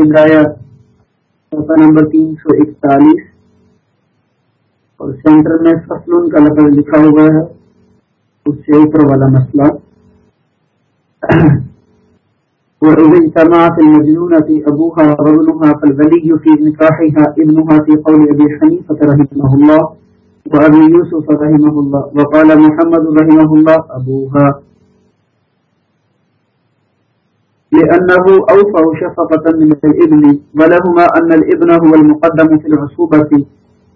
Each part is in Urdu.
ہدایت، صفحہ نمبر تین سو اکتالیس۔ اور سینٹر میں فصل کا لفظ لکھا ہوا ہے۔ اس سے اوپر والا مسئلہ۔ وإذا اجتمعت المجنونة أبوها وابنها فالولي في نكاحها ابنها في قول أبي حنيفة رحمه الله وأبي يوسف رحمه الله وقال محمد رحمه الله أبوها لأنه أوفى شفقة من الابن ولهما أن الابن هو المقدم في العصوبة.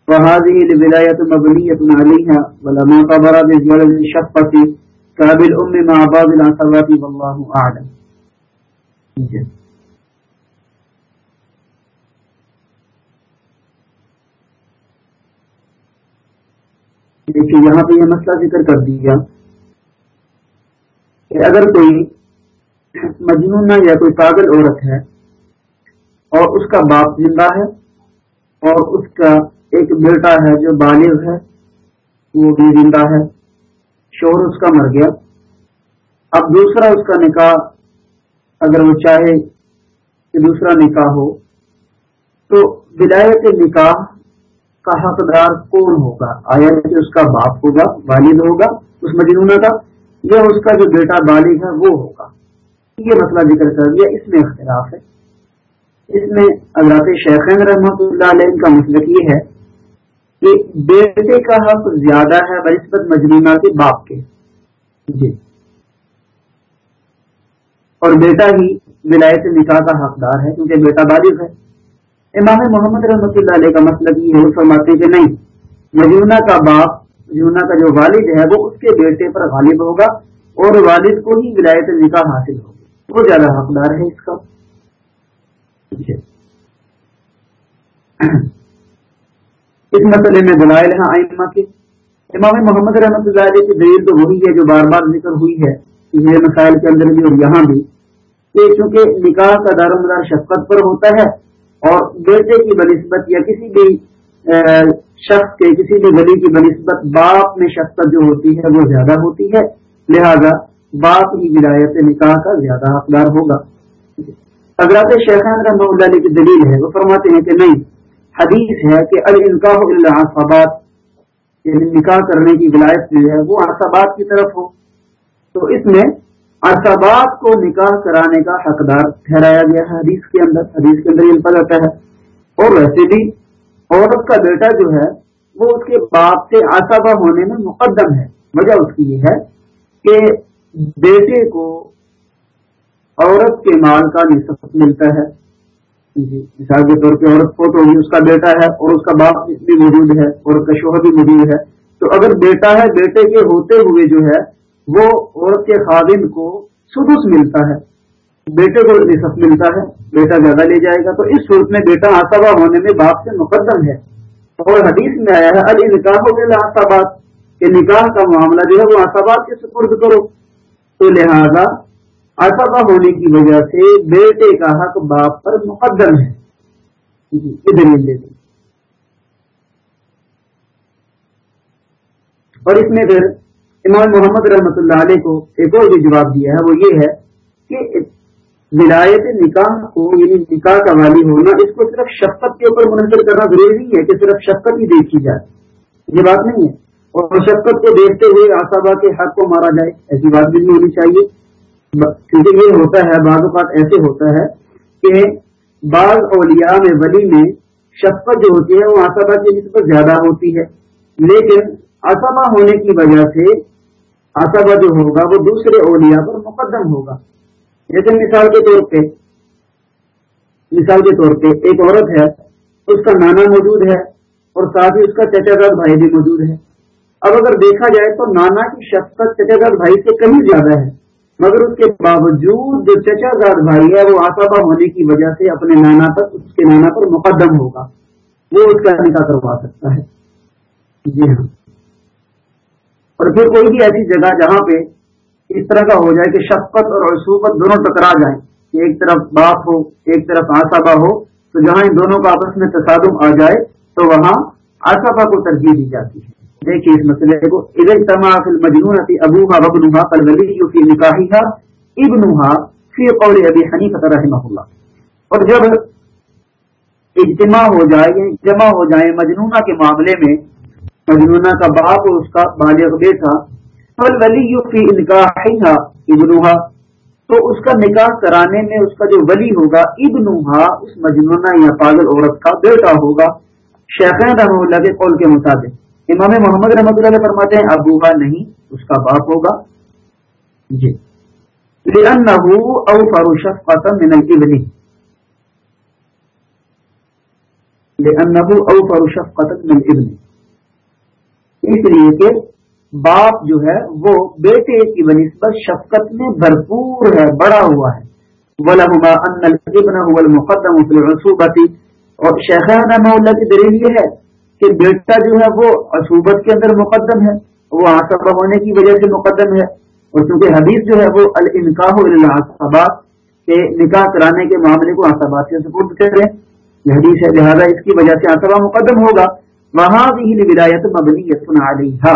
وهذه الولاية مبنية عليها، ولما قبر بزيادة الشفقة كاب الأم مع بعض العصبات والله أعلم. دیکھیے، یہاں پہ یہ مسئلہ ذکر کر دیا کہ اگر کوئی مجنون یا کوئی پاگل عورت ہے، اور اس کا باپ زندہ ہے، اور اس کا ایک بیٹا ہے جو بالغ ہے، وہ بھی زندہ ہے شوہر اس کا مر گیا۔ اب دوسرا اس کا نکاح، اگر وہ چاہے کہ دوسرا نکاح ہو، تو ولایت نکاح کا حقدار کون ہوگا؟ آیا کہ اس کا باپ ہوگا، والد ہوگا، اس مجنونہ کا، یا اس کا جو بیٹا بالغ ہے، وہ ہوگا؟ یہ مسئلہ ذکر کر دیا، اس میں اختلاف ہے۔ اس میں اللہ شیخین رحمۃ اللہ علیہ کا مسلک یہ ہے کہ بیٹے کا حق زیادہ ہے بنسبت مجنونہ کے باپ کے۔ جی۔ اور بیٹا ہی ولایت نکاح کا حقدار ہے، کیونکہ بیٹا بالغ ہے۔ امام محمد رحمۃ اللہ علیہ کا مطلب یہ ہے فرماتے کہ نہیں مجونہ کا باپ مجونہ کا جو والد ہے، وہ اس کے بیٹے پر غالب ہوگا اور والد کو ہی ولایت نکاح حاصل ہوگی وہ زیادہ حقدار ہے اس کا۔ اس مسئلے میں دلائل ہیں آئمہ کے۔ امام محمد رحمۃ اللہ علیہ کی دلیل تو وہی ہے جو بار بار ذکر ہوئی ہے یہ مسائل کے اندر بھی اور یہاں بھی کہ چونکہ نکاح کا دار و مدار شفقت پر ہوتا ہے اور بیٹے کی بنسبت یا کسی بھی شخص کے، کسی بھی ولی کی بنسبت باپ میں شفقت جو ہوتی ہے وہ زیادہ ہوتی ہے۔ لہذا باپ ہی ولایت نکاح کا زیادہ حقدار ہوگا۔ حضرات شیخان رحمہ اللہ علیہ کی دلیل ہے، وہ فرماتے ہیں کہ نہیں، حدیث ہے کہ النکاح اللہ آصابات یعنی نکاح کرنے کی ولایت جو ہے وہ آصابات کی طرف ہو۔ تو اس میں ارسابات کو نکاح کرانے کا حقدار ٹھہرایا گیا ہے حدیث کے اندر۔ حدیث کے اندر یہ جاتا ہے، اور ویسے بھی عورت کا بیٹا جو ہے، وہ اس کے باپ سے آسابہ ہونے میں مقدم ہے۔ وجہ اس کی یہ ہے کہ بیٹے کو عورت کے مال کا نصف ملتا ہے۔ جی مثال کے طور پہ عورت کو تو اس کا بیٹا ہے اور اس کا باپ بھی موجود ہے اور اس کا شوہر بھی موجود ہے۔ تو اگر بیٹا ہے، بیٹے کے ہوتے ہوئے جو ہے، وہ عورت کے خادم کو سدس ملتا ہے۔ بیٹے کو نصف ملتا ہے، بیٹا زیادہ لے جائے گا۔ تو اس صورت میں بیٹا آسابا ہونے میں باپ سے مقدم ہے۔ اور حدیث میں آیا ہے علی نکاح ہو گیا آساباد کہ نکاح کا معاملہ جو ہے، وہ آساباد کے سپرد کرو۔ تو لہذا آسابا ہونے کی وجہ سے بیٹے کا حق باپ پر مقدم ہے۔ جی اور اس میں پھر امام محمد رحمۃ اللہ علیہ کو ایک اور بھی جواب دیا ہے وہ یہ ہے کہ ولایت نکاح کو یعنی نکاح کا والی ہونا، اس کو صرف شفقت کے اوپر منحصر کرنا ضروری نہیں ہے کہ صرف شفقت ہی دیکھی جائے۔ یہ بات نہیں ہے۔ اور شفقت کو دیکھتے ہوئے آسابا کے حق کو مارا جائے، ایسی بات بھی نہیں ہونی چاہیے۔ کیونکہ یہ ہوتا ہے، بعض اوقات ایسے ہوتا ہے کہ بعض اولیاء میں، ولی میں شفقت جو ہوتی ہے، وہ آسابا کی نسبت زیادہ ہوتی ہے۔ لیکن آسابا ہونے کی وجہ سے آسابا جو ہوگا، وہ دوسرے اولیاء پر مقدم ہوگا۔ جیسے مثال کے طور پہ، مثال کے طور پہ ایک عورت ہے، اس کا نانا موجود ہے اور ساتھ ہی اس کا چچا داد بھائی بھی موجود ہے۔ اب اگر دیکھا جائے تو نانا کی شفقت چچا داد بھائی سے کہیں زیادہ ہے، مگر اس کے باوجود جو چچا داد بھائی ہے وہ آسابا ہونے کی وجہ سے اپنے نانا پر، اس کے نانا پر مقدم ہوگا۔ وہ اس کا نکاح کروا سکتا ہے۔ جی ہاں۔ اور پھر کوئی بھی ایسی جگہ جہاں پہ اس طرح کا ہو جائے کہ شفقت اور رسوبت دونوں ٹکرا جائیں، کہ ایک طرف باپ ہو، ایک طرف آسابا ہو، تو جہاں ان دونوں کا آپس میں تصادم آ جائے، تو وہاں آسابا کو ترجیح دی جاتی ہے۔ دیکھیے اس مسئلے کو۔ ادھر تما فل مجنون ابو ہا وبنوہا کل ولی کی نکاحی ابنوہا فی قول ابی حنیفہ رحمہ اللہ۔ اور جب اجتماع ہو جائے، جمع ہو جائے مجنونہ کے معاملے میں، مجنونہ کا باپ اور اس کا بالغ بیٹا ولی فی انکاح ابنوہا تو اس کا نکاح کرانے میں اس کا جو ولی ہوگا ابنوہا اس مجنونہ یا پاگل عورت کا بیٹا ہوگا۔ شیخین رحمہ اللہ کے قول کے مطابق۔ امام محمد رحمۃ اللہ علیہ فرماتے ہیں ابوہا نہیں، اس کا باپ ہوگا۔ جی۔ او شفقة من الابن لأنه اوفر شفقة من الابن اس لیے کہ باپ جو ہے، وہ بیٹے کی بنسبت شفقت میں بھرپور ہے، بڑا ہوا ہے۔ وَلَهُمَا أَنَّ الْإِبْنَ هُوَ الْمُقَدَّمُ فِي الْعُصُوبَةِ۔ اور شیخان رحمہ کی دلیل یہ ہے۔ کہ بیٹا جو ہے وہ عصوبت کے اندر مقدم ہے، وہ آسبہ ہونے کی وجہ سے مقدم ہے۔ اور چونکہ حدیث جو ہے وہ النکاح الحبات کے نکاح کرانے کے معاملے کو آسابات سے سپورٹ کریں یہ حدیث ہے، لہٰذا اس کی وجہ سے آسبہ مقدم ہوگا۔ وہاں بھی ولایت مبنی یسن علیہ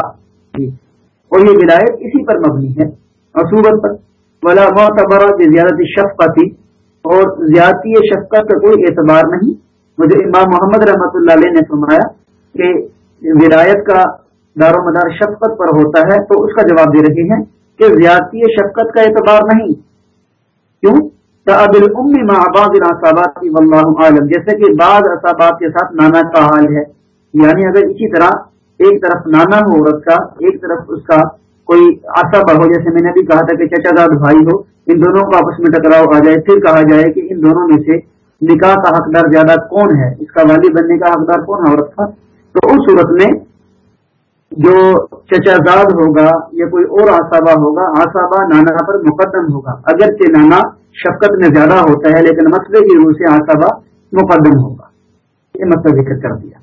جی۔ اور یہ ولایت اسی پر مبنی ہے، اصوبت پر۔ ولا معتبر زیادت شفقت اور زیادتی شفقت کا کوئی اعتبار نہیں۔ مجھے امام محمد رحمۃ اللہ علیہ نے فرمایا کہ ولایت کا دار و مدار شفقت پر ہوتا ہے تو اس کا جواب دے رہے ہیں کہ زیادتی شفقت کا اعتبار نہیں۔ کیوں؟ ماں آباد عالم جیسے کہ بعض اصابات کے ساتھ نانا کا حال ہے۔ یعنی اگر اسی طرح ایک طرف نانا ہو عورت کا، ایک طرف اس کا کوئی آسا ہو، جیسے میں نے بھی کہا تھا کہ چچا داد بھائی ہو، ان دونوں کو آپس میں ٹکراؤ آ جائے، پھر کہا جائے کہ ان دونوں میں سے نکاح کا حقدار زیادہ کون ہے؟ اس کا والی بننے کا حقدار کون ہے عورت کا؟ تو اس صورت میں جو چچا زاد ہوگا یا کوئی اور آسابا ہوگا آسابا نانا پر مقدم ہوگا۔ اگرچہ نانا شفقت میں زیادہ ہوتا ہے، لیکن مسئلے کی روح سے آسابا مقدم ہوگا۔ یہ مسئلہ ذکر کر دیا۔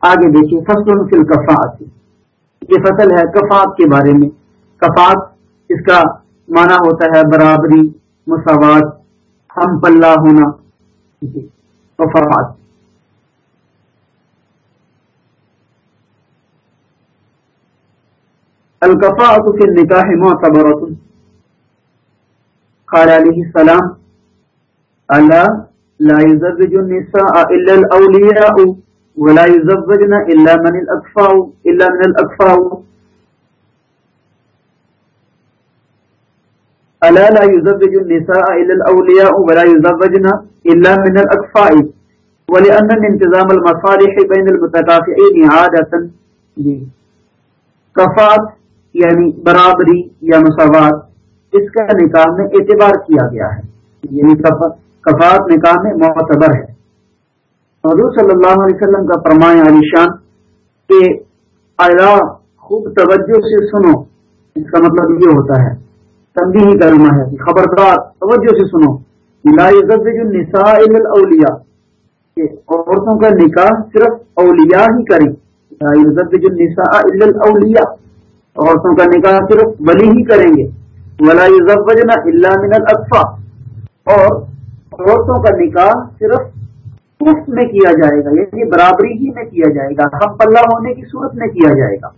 آگے دیکھیے، فصل فل کفات یہ فصل ہے کفات کے بارے میں۔ کفات اس کا معنی ہوتا ہے برابری، مساوات ہم پلہ ہونا جی کفات الکفاۃ فی النکاح معتبرۃ قال علیہ السلام الا لا يزوج النساء الا الاولیاء ولا يزوجن الا من الاكفاء الا من الاكفاء الا لا يزوج النساء الا الاولياء ولا يزوجن الا من الاكفاء ولان انتظام المصالح بين المتكافئين عاده جی. کفات یعنی برابری یا مساوات، اس کا نکاح میں اعتبار کیا گیا ہے. یعنی کفات نکاح میں معتبر ہے. حضور صلی اللہ علیہ وسلم کا فرمائے علی شان کہ، اللہ، خوب توجہ سے سنو. اس کا مطلب یہ ہوتا ہے تنبیہی کلمہ ہے خبردار، توجہ سے سنو۔ لا النساء الاولیاء۔ کہ عورتوں کا نکاح صرف اولیاء ہی کریں۔ لا النساء الا الاولیاء۔ عورتوں کا نکاح صرف ولی ہی کریں گے۔ ولا يزوجن الا من الاطفال۔ اور عورتوں کا نکاح صرف کف میں کیا جائے گا یعنی برابری ہی میں کیا جائے گا، ہم پلہ ہونے کی صورت میں کیا جائے گا۔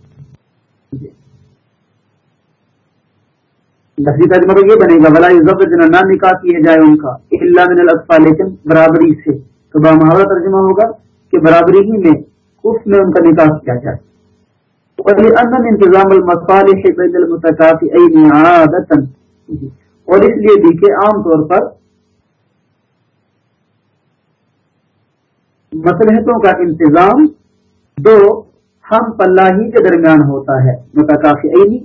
لفظی ترجمہ تو یہ بنے گا بلا ضبط نہ نکاح کیے جائے ان کا اللہ من الفا لیکن برابری سے۔ تو محاورہ ترجمہ ہوگا کہ برابری ہی میں کف میں ان کا نکاح کیا جائے۔ انتظام المصالح بین المتکافئین عادتا اور اس لیے بھی کہ عام طور پر مسلحتوں کا انتظام دو ہم پلہ ہی کے درمیان ہوتا ہے متکافی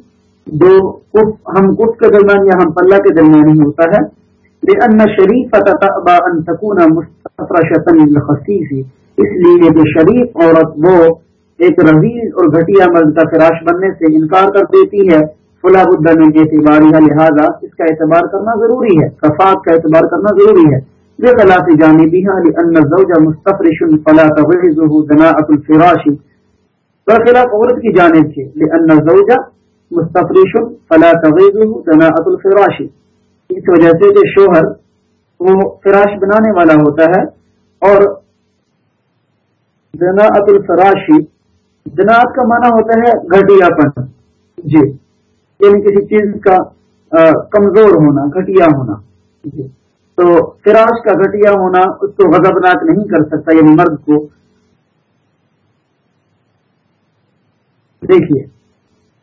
دو ہم کف کے درمیان یا ہم پلہ کے درمیان ہی ہوتا ہے بے ان شریف اس لیے جو شریف عورت وہ ایک رحیل اور گھٹیا مرد کا فراش بننے سے انکار کر دیتی ہے۔ فلاح الدن کے اعتبار لہٰذا اس کا اعتبار کرنا ضروری ہے۔ کفات کا اعتبار کرنا ضروری ہے۔ بخلاف جانبها لأن الزوج مستفرش فلا تغرزه الفراش۔ بخلاف عورت کی جانب سے، لأن مستفرش فلا تغرزه دناءة الفراش. اس وجہ سے کہ شوہر وہ فراش بنانے والا ہوتا ہے اور دناءة الفراش دناءت کا معنی ہوتا ہے گھٹیا پن جی یعنی کسی چیز کا کمزور ہونا، گھٹیا ہونا۔ جی تو فراش کا گھٹیا ہونا اس کو غضبناک نہیں کر سکتا یعنی مرد کو۔ دیکھیے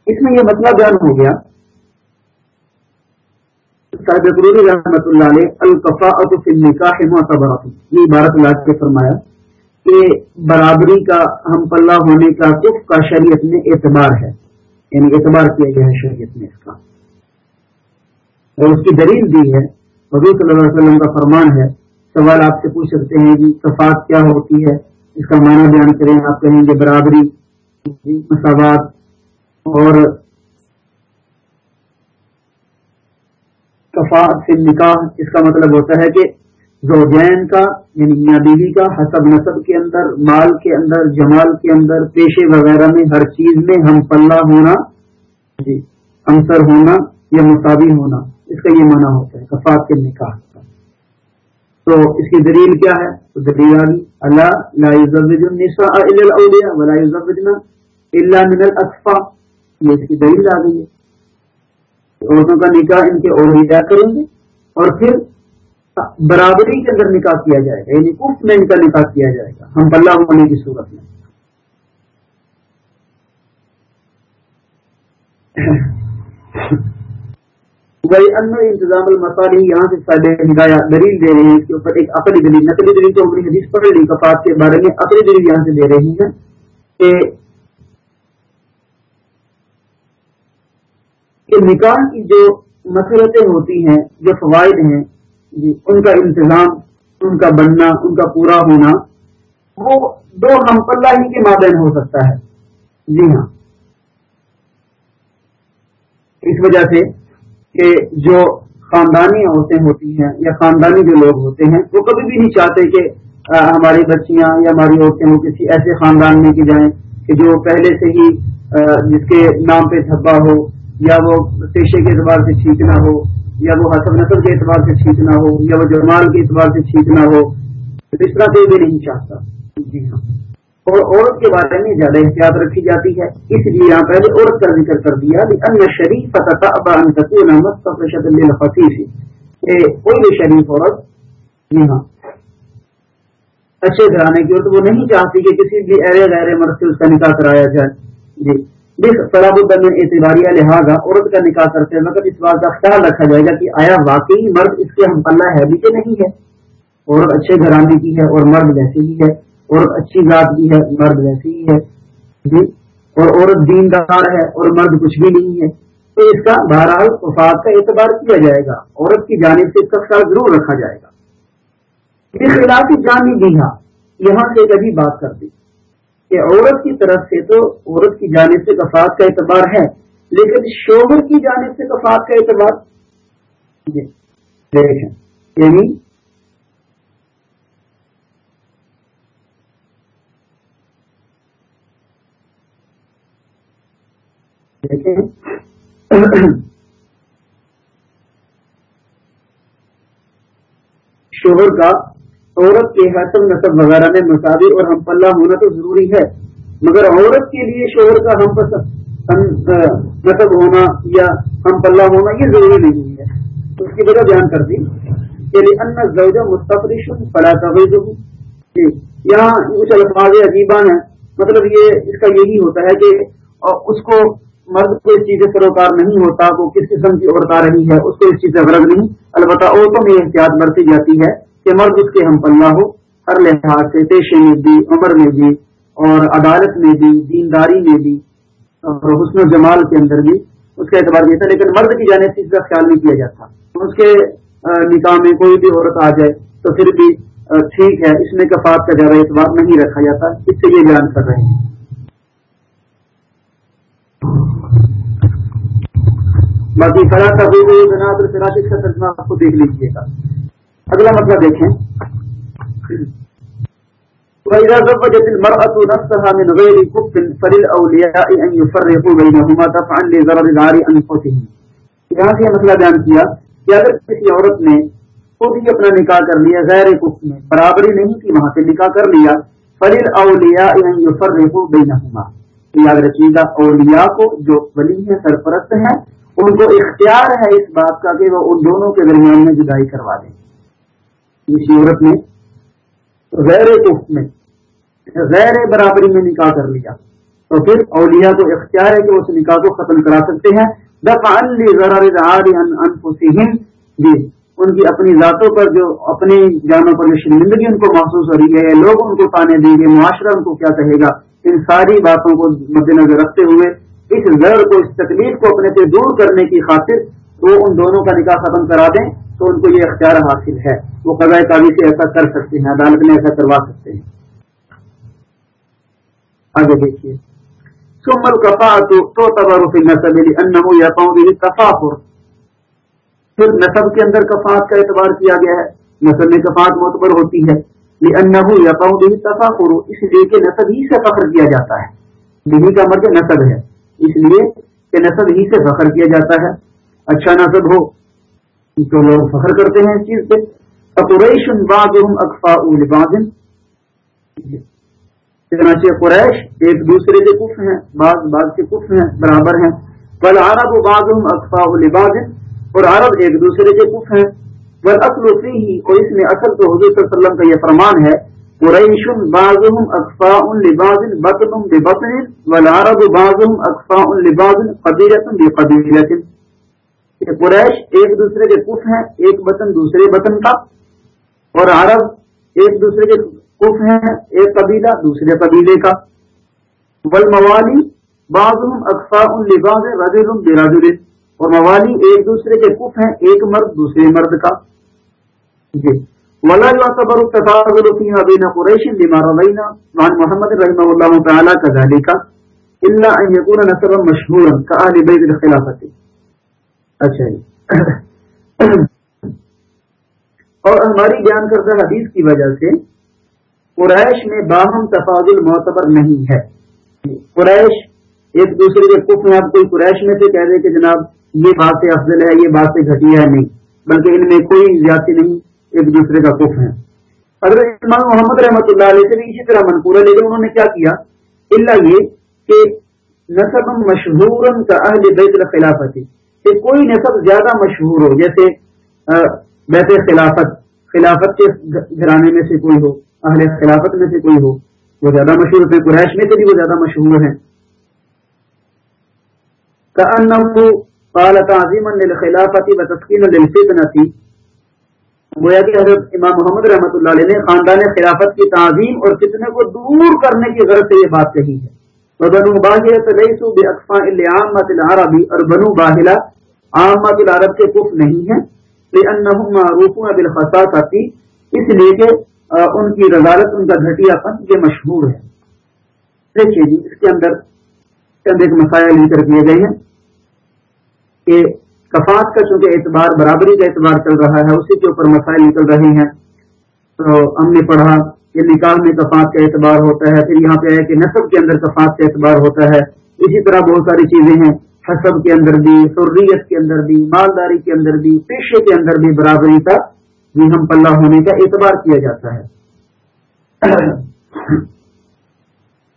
اس میں یہ مسئلہ بیان ہو گیا رحمت اللہ علیہ القفا نکاح یہ عبارت اللہ کے فرمایا کہ برابری کا ہم پلہ ہونے کا کف کا شریعت میں اعتبار ہے۔ یعنی اعتبار کیا گیا ہے شریعت میں اس کا۔ اور اس کی دلیل بھی ہے۔ حضور صلی اللہ علیہ وسلم کا فرمان ہے۔ سوال آپ سے پوچھ سکتے ہیں کہ کفات کیا ہوتی ہے؟ اس کا معنی بیان کریں، آپ کہیں گے برابری، مساوات اور کفات سے نکاح اس کا مطلب ہوتا ہے کہ زوجین کا یعنی میاں بیوی کا حسب نصب کے اندر، مال کے اندر، جمال کے اندر، پیشے وغیرہ میں، ہر چیز میں ہم پلہ ہونا جی ہمسر ہونا یا مساوی ہونا، اس کا یہ معنی ہوتا ہے کفات کے نکاح کا تو اس کی دلیل کیا ہے؟ تو دلیل آگی اللہ لا الا من الاصفا یہ اس کی دلیل آ گئی ہے۔ عورتوں کا نکاح ان کے اور کریں گے اور پھر برابری کے اندر نکاح کیا جائے گا یعنی کف میں ان کا نکاح کیا جائے گا۔ ہم بلّہ ہونے کی صورت میں۔ انتظام المسالی یہاں سے صاحب ہدایات دلیل دے رہے ہیں، اس کے اوپر ایک عقلی دلیل، نقلی دلیل تو اپنی حدیث پڑھ لی کفات کے بارے میں عقلی دلیل یہاں سے دے رہی ہیں کہ نکاح کی جو مسرتیں ہوتی ہیں، جو فوائد ہیں جی ان کا انتظام ان کا بننا، ان کا پورا ہونا، وہ دو ہم پلہ ہی کے مابین ہو سکتا ہے۔ جی ہاں۔ اس وجہ سے کہ جو خاندانی عورتیں ہوتی ہیں یا خاندانی جو لوگ ہوتے ہیں، وہ کبھی بھی نہیں چاہتے کہ ہماری بچیاں یا ہماری عورتیں وہ کسی ایسے خاندان میں کی جائیں کہ جو پہلے سے ہی جس کے نام پہ دھبا ہو یا وہ پیشے کے اعتبار سے ٹھیک نہ ہو، یا وہ حسب نسل کے اعتبار سے چھینکنا ہو، یا وہ جرمال کے اعتبار سے چھینکنا ہو اس طرح سے بھی نہیں چاہتا۔ جی ہاں۔ اور عورت کے بارے میں زیادہ احتیاط رکھی جاتی ہے۔ اس لیے یہاں پہلے عورت کا ذکر کر دیا ان شریف کوئی بھی شریف عورت جی ہاں اچھے گھرانے کی عورت وہ نہیں چاہتی کہ کسی بھی ایرے غیر مرد سے اس کا نکاح کرایا جائے۔ جی۔ اعتباریہ، لہٰذا عورت کا نکاح کرتے وقت اس بات کا خیال رکھا جائے گا کہ آیا واقعی مرد اس کے ہم پلہ ہے بھی کہ نہیں ہے؟ عورت اچھے گھرانے کی ہے اور مرد ویسے ہی ہے، عورت اچھی ذات کی ہے، مرد ویسے ہی ہے جی؟ اور عورت دیندار ہے اور مرد کچھ بھی نہیں ہے۔ تو اس کا بہرحال وفات کا اعتبار کیا جائے گا؟ عورت کی جانب سے اس کا خیال ضرور رکھا جائے گا۔ اس خلاف جانی بھی ہاں، یہاں سے کبھی بات کر دی کہ عورت کی طرف سے تو عورت کی جانب سے کفات کا اعتبار ہے لیکن شوہر کی جانب سے کفات کا اعتبار جی، یعنی شوہر کا عورت کے حسب نصب وغیرہ میں مساوی اور ہم پلہ ہونا تو ضروری ہے، مگر عورت کے لیے شوہر کا ہم نصب ہونا یا ہم پلہ ہونا یہ ضروری نہیں ہے۔ اس کی وجہ بیان کر دی کہ ان مستفرش فلا جی، یہاں کچھ الفاظ عجیبان ہیں۔ مطلب یہ اس کا یہی ہوتا ہے کہ اس کو مرد کو اس چیز سے سروکار نہیں ہوتا، وہ کس قسم کی عورت آ رہی ہے، اس کو اس چیز سے غرض نہیں۔ البتہ عورتوں میں احتیاط برتی جاتی ہے۔ کہ مرد اس کے ہم پلہ ہو، ہر لحاظ سے پیشے میں بھی، عمر میں بھی، اور عدالت میں بھی، دینداری میں بھی، اور حسن و جمال کے اندر بھی اس کا اعتبار نہیں تھا۔ لیکن مرد کی جانب سے اس کا خیال نہیں کیا جاتا اس کے نکاح میں کوئی بھی عورت آ جائے تو پھر بھی ٹھیک ہے، اس میں کفات کا زیادہ اعتبار نہیں رکھا جاتا۔ اس سے یہ بیان کر رہے ہیں۔ باقی فلاں کا ترجمہ آپ کو دیکھ لیجیے گا۔ اگلا مسئلہ دیکھیں۔ وإذا زوجت المرأة نفسها من غير كف فللأولياء أن يفرقوا بينهما دفعا لضرر العار أنفسهم یہاں سے یہ مسئلہ بیان کیا کہ اگر کسی عورت نے خود ہی اپنا نکاح کر لیا، غیر کف میں، برابری نہیں تھی، وہاں سے نکاح کر لیا فلیل اولیا یفرقوا بینہما یاد رکھیے گا، اولیاء کو جو ولی ہیں، سرپرست ہیں، ان کو اختیار ہے اس بات کا کہ وہ ان دونوں کے درمیان میں جدائی کروا دیں۔ اس عورت نے غیر میں، غیر برابری میں نکاح کر لیا۔ تو پھر اولیاء کو اختیار ہے کہ اس نکاح کو ختم کرا سکتے ہیں۔ جی ان کی اپنی ذاتوں پر جو اپنی جانوں پر جو شرمندگی ان کو محسوس ہو رہی ہے لوگ ان کو تانے دیں گے، معاشرہ ان کو کیا کہے گا؟ ان ساری باتوں کو مد نظر رکھتے ہوئے، اس زر کو، اس تکلیف کو اپنے سے دور کرنے کی خاطر وہ ان دونوں کا نکاح ختم کرا دیں۔ تو ان کو یہ اختیار حاصل ہے۔ وہ قضاء قابل سے ایسا کر سکتے ہیں، عدالت میں ایسا کروا سکتے ہیں۔ آگے دیکھیے۔ سمل کفا تو تبارک نسب انہوں یا پاؤں تفاخر پھر نصب کے اندر کفات کا اعتبار کیا گیا ہے۔ نصب میں کفات معتبر ہوتی ہے۔ یا تفاخر اس لیے کہ نصب ہی سے فخر کیا جاتا ہے۔ دلی کا مطلب نصب ہے۔ اس لیے کہ نصب ہی سے فخر کیا جاتا ہے۔ اچھا نصب ہو۔ تو لوگ فخر کرتے ہیں اس چیز پہ قریش اقفا چنانچہ قریش ایک دوسرے کے کف ہیں، بعض بعض کے کف ہیں، برابر ہیں۔ بل عرب بعض اقفا لباس اور عرب ایک دوسرے کے کف ہیں۔ بل اصل ہی اور اس میں اصل تو حضور صلی اللہ علیہ وسلم کا یہ فرمان ہے، قریش بعضهم اقفاء لباس بطن ببطن۔ والعرب بعضهم اقفاء لباس قبیلۃ بقبیلۃ کہ قریش ایک دوسرے کے کف ہیں، ایک بطن دوسرے بطن کا، اور عرب ایک دوسرے کے کف ہیں، ایک قبیلہ دوسرے قبیلے کا۔ بل موالی بعضهم اقفاء لباس رجل برجل اور موالی ایک دوسرے کے کف ہیں، ایک مرد دوسرے مرد کا۔ جی۔ ولا صبر التفاضل فيها بين قريش لما روينا عن محمد رحمه الله تعالى كذلك الا ان يكون نسبا مشهورا كاهل بيت الخلافه اچھا جی۔ اور ہماری بیان کردہ حدیث کی وجہ سے قریش میں باہم تفاضل معتبر نہیں ہے۔ قریش ایک دوسرے کے کف میں آپ کوئی قریش میں سے کہہ دے کہ جناب یہ بات سے افضل ہے، یہ بات سے گھٹیا ہے، نہیں۔ بلکہ ان میں کوئی زیادتی نہیں، ایک دوسرے کا کف ہے۔ اگر امام محمد رحمۃ اللہ علیہ سے بھی اسی طرح منقور ہے، لیکن انہوں نے کیا کیا؟ اللہ یہ کہ نصب مشہور کا اہل بیت الخلافت کہ کوئی نصب زیادہ مشہور ہو، جیسے بیت خلافت خلافت کے گھرانے میں سے کوئی ہو، اہل خلافت میں سے کوئی ہو، وہ زیادہ مشہور ہوتے ہیں، قریش میں سے بھی وہ زیادہ مشہور ہیں۔ قال تعظیما للخلافت و تسکین گویا کہ حضرت امام محمد رحمۃ اللہ علیہ نے خاندان خلافت کی تعظیم اور فتنے کو دور کرنے کی غرض سے یہ بات کہی ہے۔ بنو باہر لیسو بے اقفا عامت العربی، اور بنو باہلا عامت العرب کے کف نہیں ہے لأنهم معروفون بالخصاصة اس لیے کہ ان کی رضالت، ان کا گھٹیا پن یہ مشہور ہے۔ دیکھیے جی اس کے اندر چند ایک مسائل لے کر دیے گئے ہیں کہ کفات کا چونکہ اعتبار برابری کا اعتبار چل رہا ہے، اسی کے اوپر مسائل نکل رہے ہیں۔ تو ہم نے پڑھا کہ نکاح میں کفات کا اعتبار ہوتا ہے، پھر یہاں پہ ہے کہ نصب کے اندر کفات کا اعتبار ہوتا ہے۔ اسی طرح بہت ساری چیزیں ہیں، حسب کے اندر بھی سریت کے اندر بھی، مالداری کے اندر بھی، پیشے کے اندر بھی برابری کا بھی ہم پلہ ہونے کا اعتبار کیا جاتا ہے۔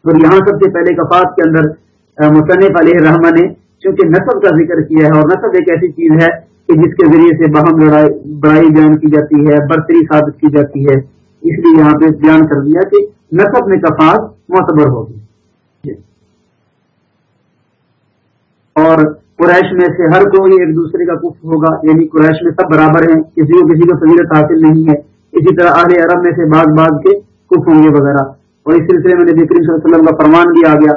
اور یہاں سب سے پہلے کفات کے اندر مصنف علیہ رحمٰ نے چونکہ نصب کا ذکر کیا ہے، اور نصب ایک ایسی چیز ہے کہ جس کے ذریعے سے باہم لڑائی بڑائی بیان کی جاتی ہے، برتری ثابت کی جاتی ہے۔ اس لیے یہاں پہ بیان کر دیا کہ نصب میں کفاس معتبر ہوگی جی۔ اور قریش میں سے ہر کوئی ایک دوسرے کا کف ہوگا یعنی قریش میں سب برابر ہیں، کسی کو کسی کو فضیلت حاصل نہیں ہے۔ اسی طرح اہل عرب میں سے بعض بعض کے کف ہوں گے وغیرہ۔ اور اس سلسلے میں نبی کریم صلی اللہ علیہ وسلم کا فرمان بھی آ گیا۔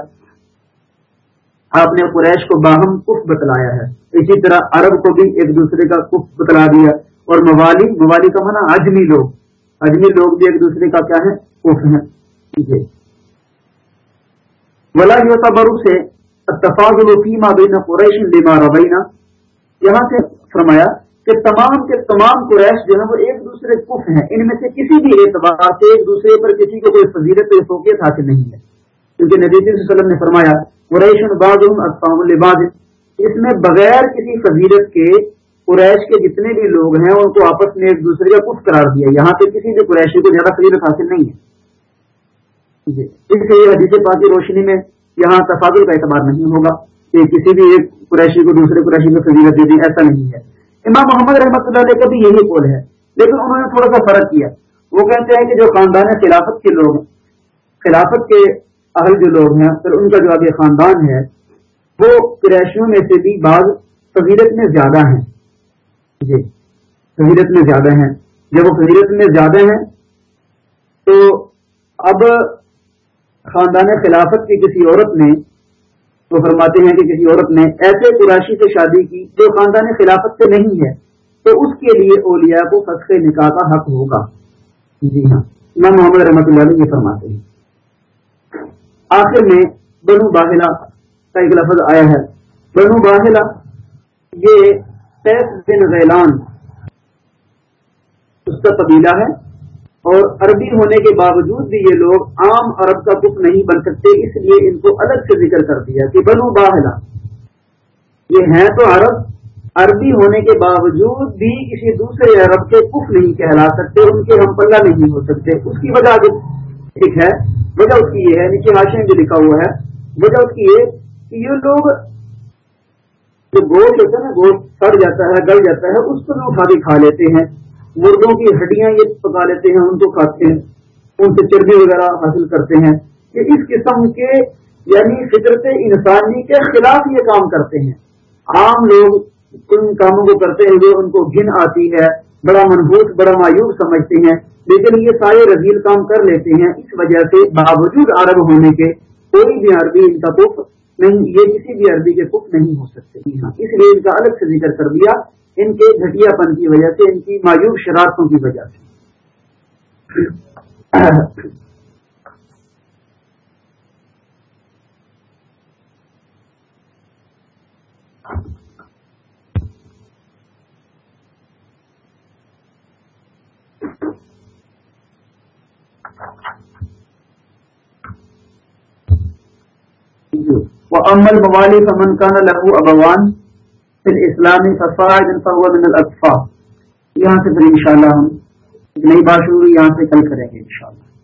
آپ نے قریش کو باہم کف بتلایا ہے۔ اسی طرح عرب کو بھی ایک دوسرے کا کف بتلا دیا۔ اور موالی موالی کا مانا اجمی لوگ۔ اجمی لوگ بھی ایک دوسرے کا کیا ہے؟ کف ہیں۔ ولا برو سے اتفاق الفیما بین قریش لما ربینا یہاں سے فرمایا کہ تمام کے تمام قریش جو ہے وہ ایک دوسرے کف ہیں۔ ان میں سے کسی بھی اعتبار سے ایک دوسرے پر کسی کو کوئی فضیلت فوقیت حاصل نہیں ہے۔ کیونکہ نبی صلی اللہ علیہ وسلم نے فرمایا، قریش الباظ اس میں بغیر کسی فضیلت کے قریش کے جتنے بھی لوگ ہیں، ان کو آپس میں ایک دوسرے کا کف قرار دیا۔ یہاں پہ کسی بھی قریشی کو زیادہ فضیلت حاصل نہیں ہے۔ جی۔ اس سے یہ حدیث پاک کی روشنی میں یہاں تفاضل کا اعتبار نہیں ہوگا کہ کسی بھی ایک قریشی کو دوسرے قریشی کو فضیلت دے دیں، ایسا نہیں ہے۔ امام محمد رحمۃ اللہ علیہ کا بھی یہی قول ہے، لیکن انہوں نے تھوڑا سا فرق کیا۔ وہ کہتے ہیں کہ جو خاندان خلافت کے لوگ خلافت کے اہل جو لوگ ہیں، پھر ان کا جو آگے خاندان ہے، وہ قریشیوں میں سے بھی بعض فضیلت میں زیادہ ہیں۔ جی۔ فضیلت میں زیادہ ہیں۔ جب وہ فضیلت میں زیادہ ہیں، تو اب خاندان خلافت کی کسی عورت نے، وہ فرماتے ہیں کہ کسی عورت نے ایسے قراشی سے شادی کی جو خاندان خلافت سے نہیں ہے۔ تو اس کے لیے اولیاء کو فسخ نکاح کا حق ہوگا۔ جی ہاں۔ امام محمد رحمۃ اللہ علیہ یہ فرماتے ہیں۔ آخر میں بنو باہلا کا ایک لفظ آیا ہے۔ بنو باہلا یہ بن غیلان. اس کا قبیلہ ہے اور عربی ہونے کے باوجود بھی یہ لوگ عام عرب کا کف نہیں بن سکتے، اس لیے ان کو الگ سے ذکر کر دیا کہ بنو باہلا. یہ ہیں تو عرب، عربی ہونے کے باوجود بھی کسی دوسرے عرب کے کف نہیں کہلا سکتے، ان کے ہم پلہ نہیں ہو سکتے۔ اس کی وجہ ایک ہے، وجہ اس کی یہ ہے، نیچے ہاشن جو لکھا ہوا ہے، وجہ اس کی یہ کہ یہ لوگ جو گوشت ہوتا ہے نا، گوشت سڑ جاتا ہے، گل جاتا ہے، اس کو بھی اٹھا کے کھا لیتے ہیں۔ مردوں کی ہڈیاں یہ پکا لیتے ہیں، ان کو کھاتے ہیں۔ ان سے چربی وغیرہ حاصل کرتے ہیں۔ کہ اس قسم کے یعنی فطرت انسانی کے خلاف یہ کام کرتے ہیں۔ عام لوگ ان کاموں کو کرتے ہوئے ان کو گن آتی ہے، بڑا منبوط بڑا مایوب سمجھتے ہیں۔ لیکن یہ سارے رضیل کام کر لیتے ہیں۔ اس وجہ سے باوجود عرب ہونے کے، کوئی بھی عربی ان کا کف نہیں یہ کسی بھی عربی کے کف نہیں ہو سکتے۔ ہاں۔ اس لیے ان کا الگ سے ذکر کر دیا۔ ان کے گھٹیا پن کی وجہ سے ان کی مایوب شرارتوں کی وجہ سے۔ وعمل امل موالی کا من کا لہو ابوان پھر اسلامی من الاطفاء یہاں سے پھر انشاءاللہ ہم نئی بات شروع یہاں سے کل کریں گے انشاءاللہ۔